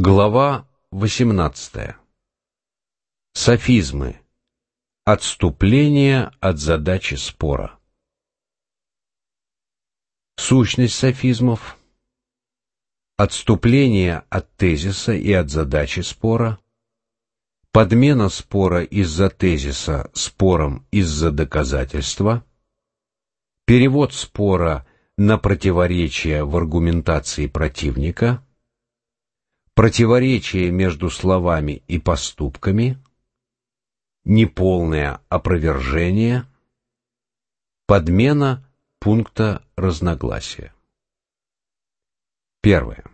Глава 18. Софизмы. Отступление от задачи спора. Сущность софизмов. Отступление от тезиса и от задачи спора. Подмена спора из-за тезиса спором из-за доказательства. Перевод спора на противоречие в аргументации противника противоречие между словами и поступками, неполное опровержение, подмена пункта разногласия. Первое.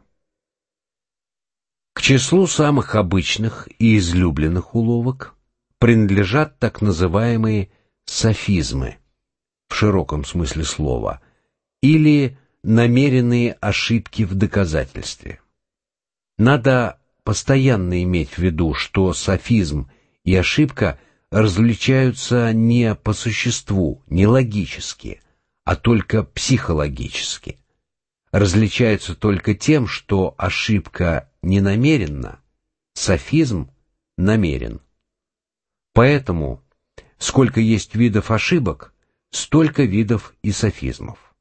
К числу самых обычных и излюбленных уловок принадлежат так называемые софизмы в широком смысле слова или намеренные ошибки в доказательстве. Надо постоянно иметь в виду, что софизм и ошибка различаются не по существу, не логически, а только психологически. Различаются только тем, что ошибка не намеренна, софизм намерен. Поэтому, сколько есть видов ошибок, столько видов и софизмов.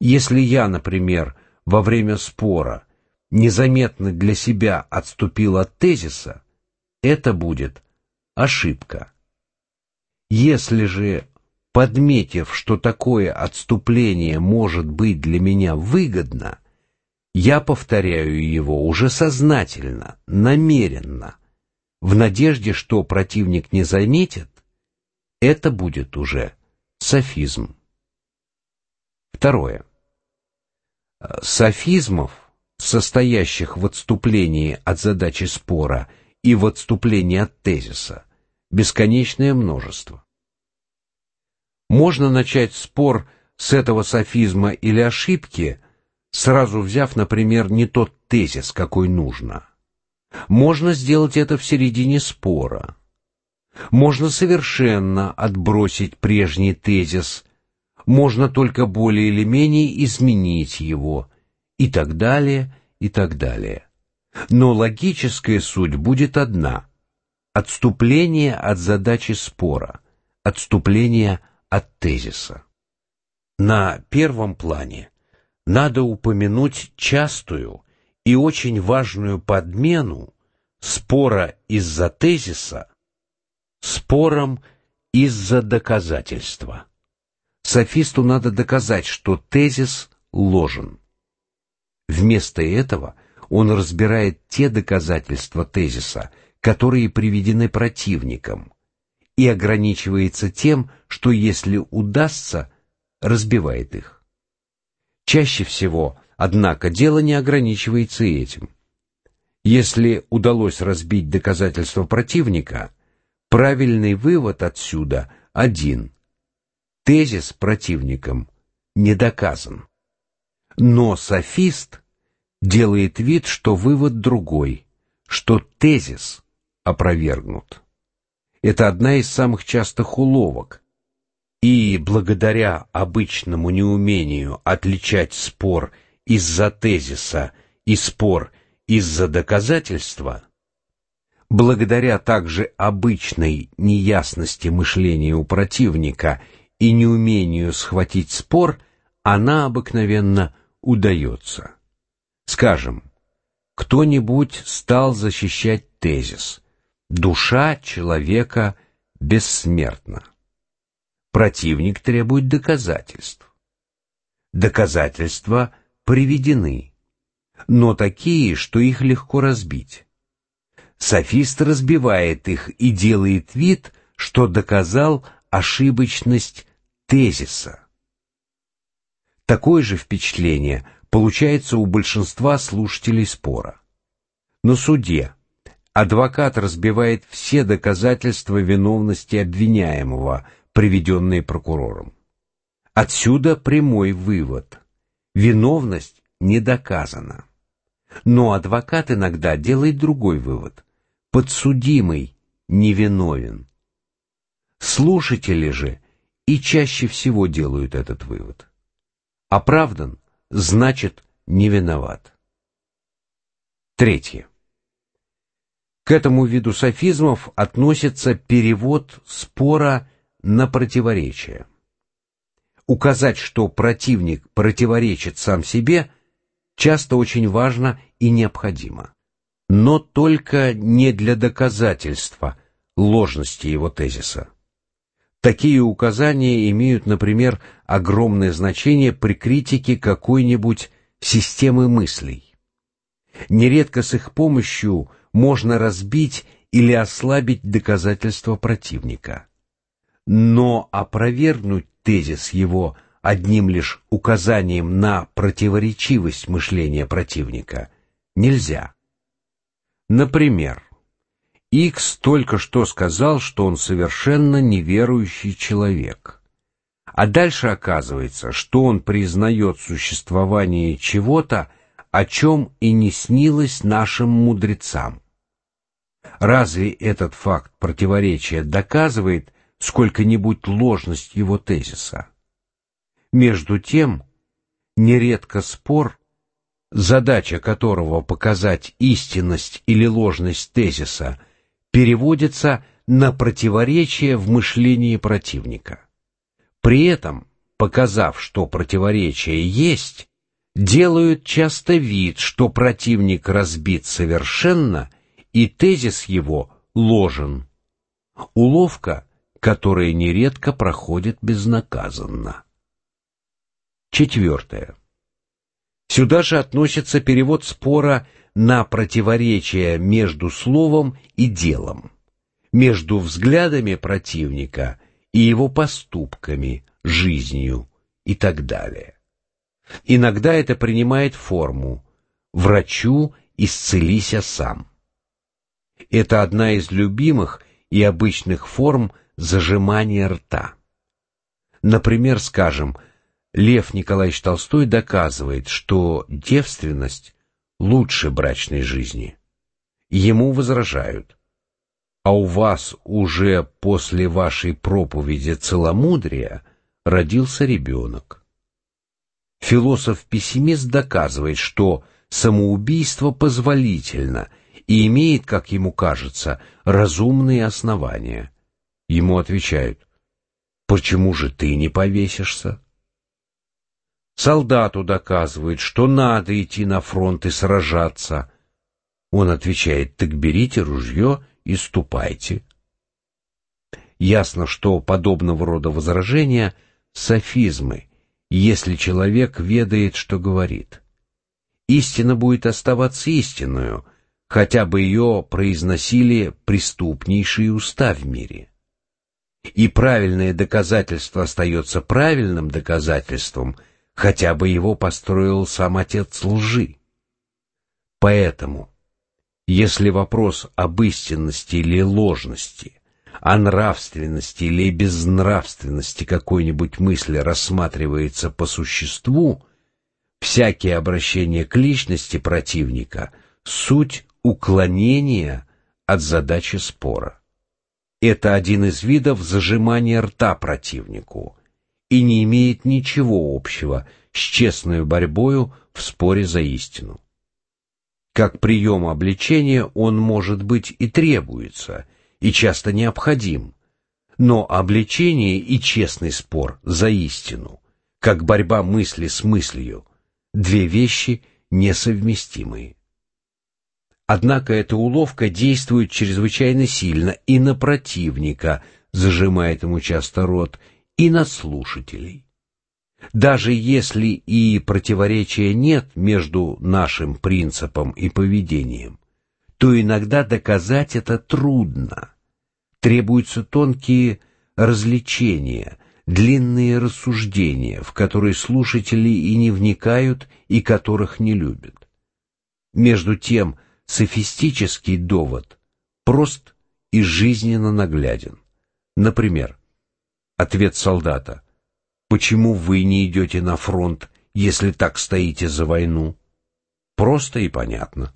Если я, например, во время спора незаметно для себя отступил от тезиса, это будет ошибка. Если же, подметив, что такое отступление может быть для меня выгодно, я повторяю его уже сознательно, намеренно, в надежде, что противник не заметит, это будет уже софизм. Второе. Софизмов состоящих в отступлении от задачи спора и в отступлении от тезиса, бесконечное множество. Можно начать спор с этого софизма или ошибки, сразу взяв, например, не тот тезис, какой нужно. Можно сделать это в середине спора. Можно совершенно отбросить прежний тезис, можно только более или менее изменить его – и так далее, и так далее. Но логическая суть будет одна – отступление от задачи спора, отступление от тезиса. На первом плане надо упомянуть частую и очень важную подмену спора из-за тезиса спором из-за доказательства. Софисту надо доказать, что тезис ложен. Вместо этого он разбирает те доказательства тезиса, которые приведены противником, и ограничивается тем, что если удастся, разбивает их. Чаще всего, однако, дело не ограничивается этим. Если удалось разбить доказательства противника, правильный вывод отсюда один. Тезис противником не доказан. Но софист делает вид, что вывод другой, что тезис опровергнут. Это одна из самых частых уловок, и благодаря обычному неумению отличать спор из-за тезиса и спор из-за доказательства, благодаря также обычной неясности мышления у противника и неумению схватить спор, она обыкновенно удается. Скажем, кто-нибудь стал защищать тезис «душа человека бессмертна». Противник требует доказательств. Доказательства приведены, но такие, что их легко разбить. Софист разбивает их и делает вид, что доказал ошибочность тезиса. Такое же впечатление получается у большинства слушателей спора. На суде адвокат разбивает все доказательства виновности обвиняемого, приведенные прокурором. Отсюда прямой вывод. Виновность не доказана. Но адвокат иногда делает другой вывод. Подсудимый невиновен. Слушатели же и чаще всего делают этот вывод. Оправдан, значит, не виноват. Третье. К этому виду софизмов относится перевод спора на противоречие. Указать, что противник противоречит сам себе, часто очень важно и необходимо. Но только не для доказательства ложности его тезиса. Такие указания имеют, например, огромное значение при критике какой-нибудь системы мыслей. Нередко с их помощью можно разбить или ослабить доказательства противника. Но опровергнуть тезис его одним лишь указанием на противоречивость мышления противника нельзя. Например, Икс только что сказал, что он совершенно неверующий человек. А дальше оказывается, что он признает существование чего-то, о чем и не снилось нашим мудрецам. Разве этот факт противоречия доказывает сколько-нибудь ложность его тезиса? Между тем, нередко спор, задача которого показать истинность или ложность тезиса, переводится на противоречие в мышлении противника. При этом, показав, что противоречие есть, делают часто вид, что противник разбит совершенно и тезис его ложен. Уловка, которая нередко проходит безнаказанно. Четвертое. Сюда же относится перевод спора на противоречие между словом и делом, между взглядами противника и его поступками, жизнью и так далее. Иногда это принимает форму «врачу исцелися сам». Это одна из любимых и обычных форм зажимания рта. Например, скажем, Лев Николаевич Толстой доказывает, что девственность лучше брачной жизни. Ему возражают. А у вас уже после вашей проповеди целомудрия родился ребенок. Философ-пессимист доказывает, что самоубийство позволительно и имеет, как ему кажется, разумные основания. Ему отвечают, «Почему же ты не повесишься?» Солдату доказывают, что надо идти на фронт и сражаться. Он отвечает, «Так берите ружье и ступайте». Ясно, что подобного рода возражения — софизмы — если человек ведает, что говорит. Истина будет оставаться истинную, хотя бы ее произносили преступнейшие уста в мире. И правильное доказательство остается правильным доказательством, хотя бы его построил сам отец лжи. Поэтому, если вопрос об истинности или ложности о нравственности или безнравственности какой-нибудь мысли рассматривается по существу, всякие обращения к личности противника — суть уклонения от задачи спора. Это один из видов зажимания рта противнику и не имеет ничего общего с честной борьбою в споре за истину. Как прием обличения он, может быть, и требуется — и часто необходим, но обличение и честный спор за истину, как борьба мысли с мыслью, две вещи несовместимые. Однако эта уловка действует чрезвычайно сильно и на противника, зажимает ему часто рот, и на слушателей. Даже если и противоречия нет между нашим принципом и поведением, то иногда доказать это трудно. Требуются тонкие развлечения, длинные рассуждения, в которые слушатели и не вникают, и которых не любят. Между тем, софистический довод прост и жизненно нагляден. Например, ответ солдата «Почему вы не идете на фронт, если так стоите за войну?» Просто и понятно.